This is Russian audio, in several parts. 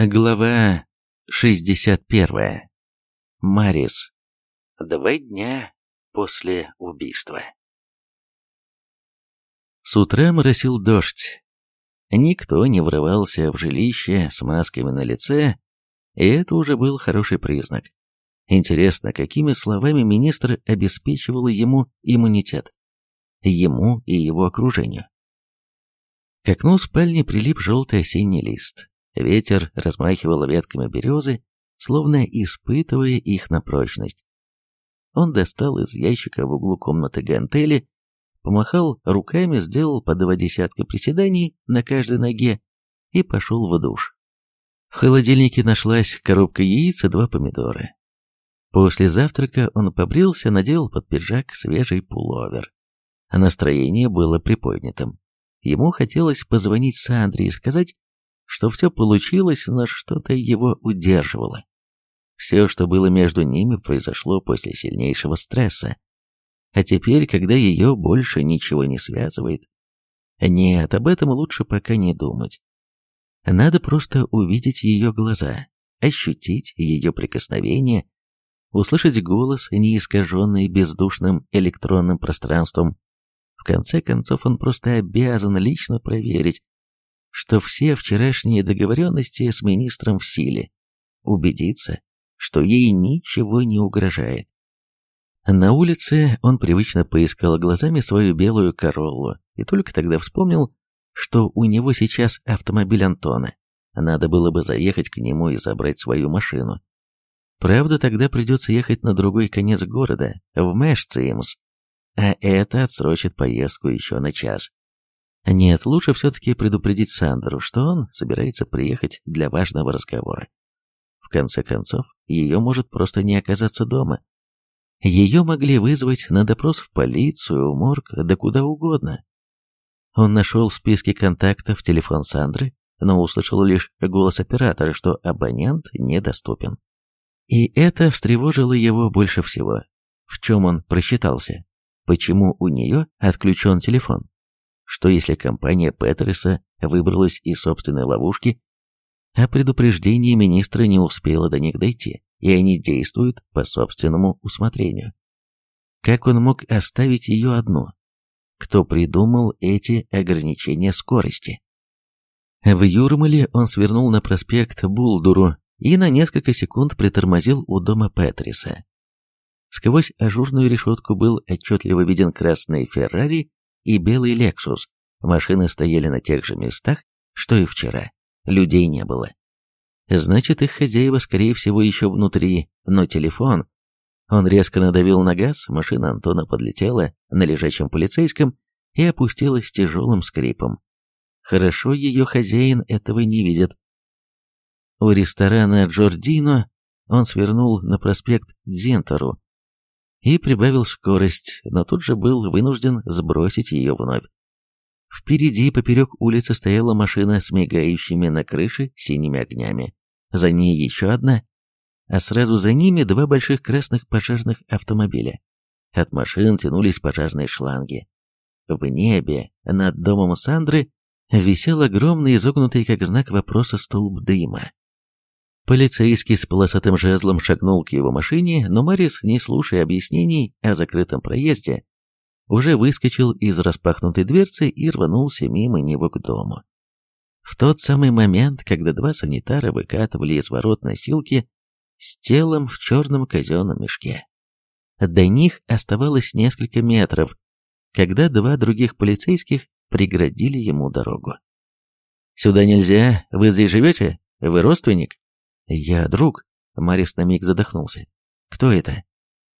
Глава 61. Марис. Два дня после убийства. С утра моросил дождь. Никто не врывался в жилище с масками на лице, и это уже был хороший признак. Интересно, какими словами министр обеспечивал ему иммунитет? Ему и его окружению. К окну спальни прилип желтый осенний лист. Ветер размахивал ветками березы, словно испытывая их на прочность. Он достал из ящика в углу комнаты гантели, помахал руками, сделал по два десятка приседаний на каждой ноге и пошел в душ. В холодильнике нашлась коробка яиц и два помидора. После завтрака он побрился, надел под пиджак свежий пуловер. Настроение было приподнятым. Ему хотелось позвонить Сандре и сказать, что все получилось, но что-то его удерживало. Все, что было между ними, произошло после сильнейшего стресса. А теперь, когда ее больше ничего не связывает... Нет, об этом лучше пока не думать. Надо просто увидеть ее глаза, ощутить ее прикосновение, услышать голос, не искаженный бездушным электронным пространством. В конце концов, он просто обязан лично проверить, что все вчерашние договоренности с министром в силе, убедиться, что ей ничего не угрожает. На улице он привычно поискал глазами свою белую короллу и только тогда вспомнил, что у него сейчас автомобиль Антона. Надо было бы заехать к нему и забрать свою машину. Правда, тогда придется ехать на другой конец города, в Мэшцимс, а это отсрочит поездку еще на час. Нет, лучше все-таки предупредить Сандеру, что он собирается приехать для важного разговора. В конце концов, ее может просто не оказаться дома. Ее могли вызвать на допрос в полицию, морг, да куда угодно. Он нашел в списке контактов телефон Сандры, но услышал лишь голос оператора, что абонент недоступен. И это встревожило его больше всего. В чем он просчитался? Почему у нее отключен телефон? что если компания Петерса выбралась из собственной ловушки, а предупреждение министра не успело до них дойти, и они действуют по собственному усмотрению. Как он мог оставить ее одну? Кто придумал эти ограничения скорости? В Юрмале он свернул на проспект Булдуру и на несколько секунд притормозил у дома Петриса. Сквозь ажурную решетку был отчетливо виден красный Феррари и белый «Лексус». Машины стояли на тех же местах, что и вчера. Людей не было. Значит, их хозяева, скорее всего, еще внутри, но телефон... Он резко надавил на газ, машина Антона подлетела на лежачем полицейском и опустилась тяжелым скрипом. Хорошо ее хозяин этого не видит. У ресторана Джордино он свернул на проспект Дзентору, и прибавил скорость, но тут же был вынужден сбросить ее вновь. Впереди поперек улицы стояла машина с мигающими на крыше синими огнями. За ней еще одна, а сразу за ними два больших красных пожарных автомобиля. От машин тянулись пожарные шланги. В небе над домом Сандры висел огромный изогнутый как знак вопроса столб дыма. Полицейский с полосатым жезлом шагнул к его машине, но Морис, не слушая объяснений о закрытом проезде, уже выскочил из распахнутой дверцы и рванулся мимо него к дому. В тот самый момент, когда два санитара выкатывали из ворот носилки с телом в черном казенном мешке. До них оставалось несколько метров, когда два других полицейских преградили ему дорогу. «Сюда нельзя, вы здесь живете? Вы родственник?» «Я друг?» Марис на миг задохнулся. «Кто это?»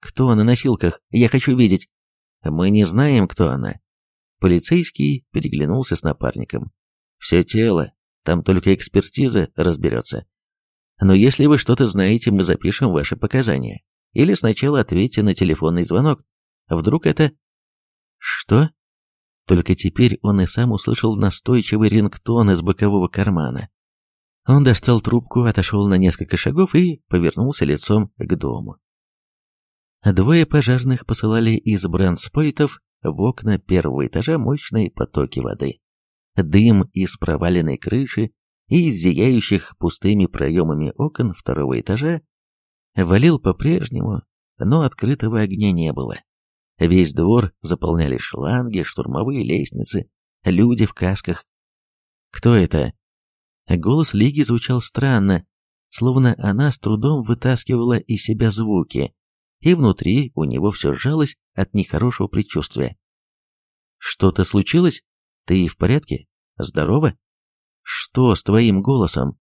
«Кто на носилках? Я хочу видеть!» «Мы не знаем, кто она!» Полицейский переглянулся с напарником. «Все тело. Там только экспертиза разберется. Но если вы что-то знаете, мы запишем ваши показания. Или сначала ответьте на телефонный звонок. Вдруг это...» «Что?» Только теперь он и сам услышал настойчивый рингтон из бокового кармана. Он достал трубку, отошел на несколько шагов и повернулся лицом к дому. Двое пожарных посылали из брандспойтов в окна первого этажа мощные потоки воды. Дым из проваленной крыши и из зияющих пустыми проемами окон второго этажа валил по-прежнему, но открытого огня не было. Весь двор заполняли шланги, штурмовые лестницы, люди в касках. «Кто это?» А голос Лиги звучал странно, словно она с трудом вытаскивала из себя звуки, и внутри у него все сжалось от нехорошего предчувствия. «Что-то случилось? Ты в порядке? Здорово? Что с твоим голосом?»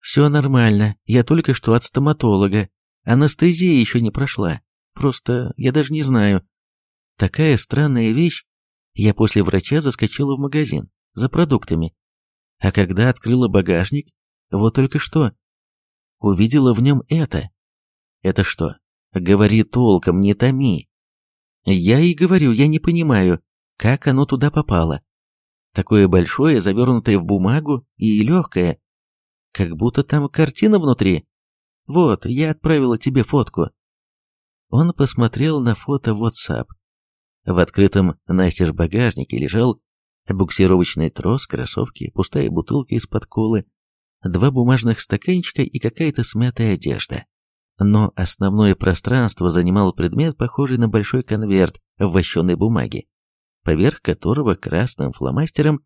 «Все нормально, я только что от стоматолога. Анестезия еще не прошла. Просто я даже не знаю. Такая странная вещь. Я после врача заскочила в магазин за продуктами а когда открыла багажник, вот только что, увидела в нем это. Это что? Говори толком, не томи. Я и говорю, я не понимаю, как оно туда попало. Такое большое, завернутое в бумагу и легкое. Как будто там картина внутри. Вот, я отправила тебе фотку. Он посмотрел на фото в WhatsApp. В открытом настежь багажнике лежал буксировочный трос, кроссовки, пустая бутылка из-под колы, два бумажных стаканчика и какая-то смятая одежда. Но основное пространство занимал предмет, похожий на большой конверт в вощеной бумаге, поверх которого красным фломастером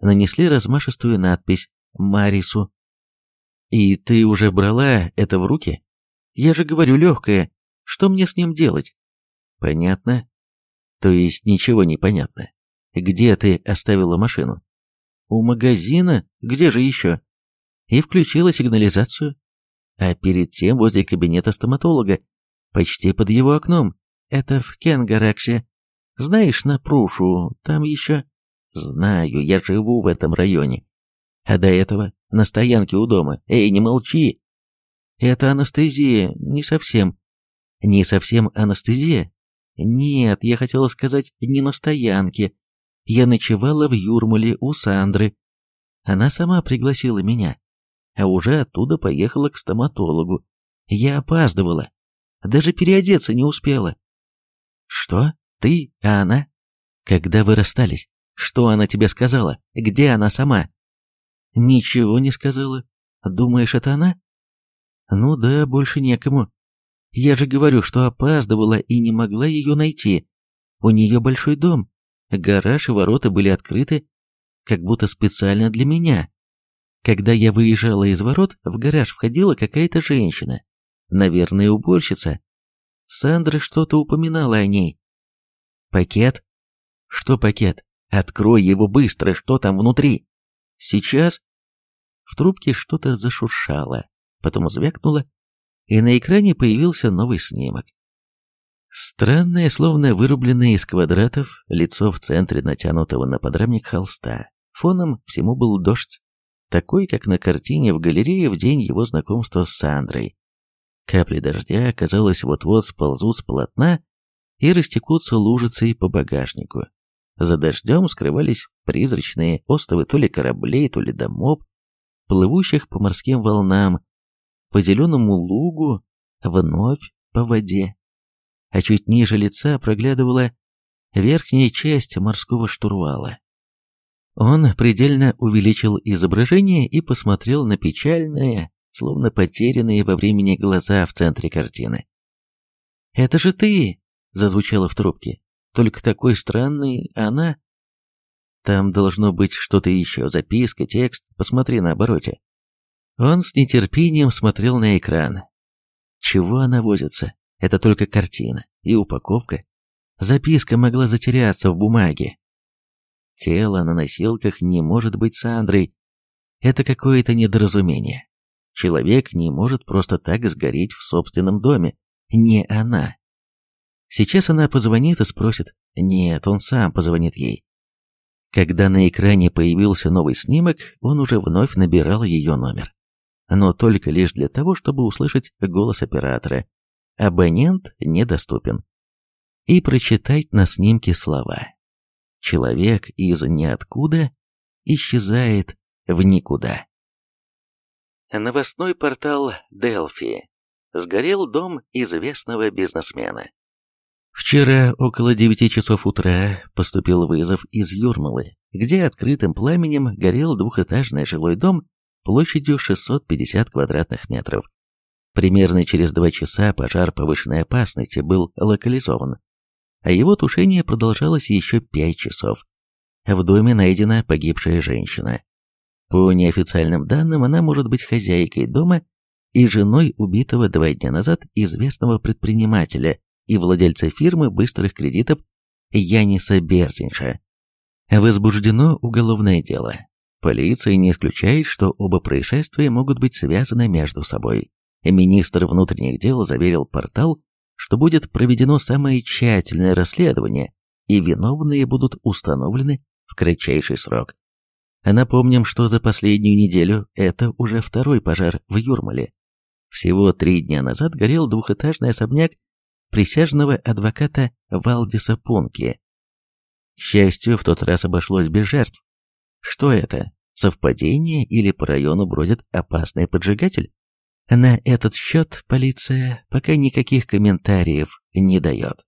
нанесли размашистую надпись «Марису». «И ты уже брала это в руки? Я же говорю, легкое. Что мне с ним делать?» «Понятно?» «То есть ничего не понятно?» где ты оставила машину? У магазина? Где же еще? И включила сигнализацию. А перед тем возле кабинета стоматолога, почти под его окном. Это в Кенгараксе. Знаешь, на Прушу, там еще... Знаю, я живу в этом районе. А до этого на стоянке у дома. Эй, не молчи. Это анестезия, не совсем. Не совсем анестезия? Нет, я хотела сказать, не на стоянке я ночевала в Юрмале у Сандры. Она сама пригласила меня, а уже оттуда поехала к стоматологу. Я опаздывала, даже переодеться не успела. Что? Ты, а она? Когда вы расстались, что она тебе сказала? Где она сама? Ничего не сказала. Думаешь, это она? Ну да, больше некому. Я же говорю, что опаздывала и не могла ее найти. У нее большой дом, Гараж и ворота были открыты, как будто специально для меня. Когда я выезжала из ворот, в гараж входила какая-то женщина, наверное, уборщица. Сандра что-то упоминала о ней. «Пакет?» «Что пакет? Открой его быстро, что там внутри?» «Сейчас?» В трубке что-то зашуршало, потом звякнуло, и на экране появился новый снимок. Странное, словно вырубленное из квадратов, лицо в центре натянутого на подрамник холста. Фоном всему был дождь, такой, как на картине в галерее в день его знакомства с Сандрой. Капли дождя, казалось, вот-вот сползут с полотна и растекутся лужицей по багажнику. За дождем скрывались призрачные остовы то ли кораблей, то ли домов, плывущих по морским волнам, по зеленому лугу, вновь по воде а чуть ниже лица проглядывала верхняя часть морского штурвала. Он предельно увеличил изображение и посмотрел на печальные, словно потерянные во времени глаза в центре картины. «Это же ты!» — зазвучало в трубке. «Только такой странный она...» «Там должно быть что-то еще, записка, текст, посмотри на обороте». Он с нетерпением смотрел на экран. «Чего она возится? Это только картина и упаковка. Записка могла затеряться в бумаге. Тело на носилках не может быть Сандрой. Это какое-то недоразумение. Человек не может просто так сгореть в собственном доме. Не она. Сейчас она позвонит и спросит. Нет, он сам позвонит ей. Когда на экране появился новый снимок, он уже вновь набирал ее номер. Но только лишь для того, чтобы услышать голос оператора, абонент недоступен. И прочитать на снимке слова. Человек из ниоткуда исчезает в никуда. Новостной портал Дельфи. Сгорел дом известного бизнесмена. Вчера около 9 часов утра поступил вызов из Юрмалы, где открытым пламенем горел двухэтажный жилой дом площадью 650 квадратных метров. Примерно через два часа пожар повышенной опасности был локализован, а его тушение продолжалось еще пять часов. В доме найдена погибшая женщина. По неофициальным данным, она может быть хозяйкой дома и женой убитого два дня назад известного предпринимателя и владельца фирмы быстрых кредитов Яниса Берзинша. Возбуждено уголовное дело. Полиция не исключает, что оба происшествия могут быть связаны между собой. Министр внутренних дел заверил портал, что будет проведено самое тщательное расследование, и виновные будут установлены в кратчайший срок. А напомним, что за последнюю неделю это уже второй пожар в Юрмале. Всего три дня назад горел двухэтажный особняк присяжного адвоката Валдиса Пунки. К счастью, в тот раз обошлось без жертв. Что это? Совпадение или по району бродит опасный поджигатель? На этот счет полиция пока никаких комментариев не дает.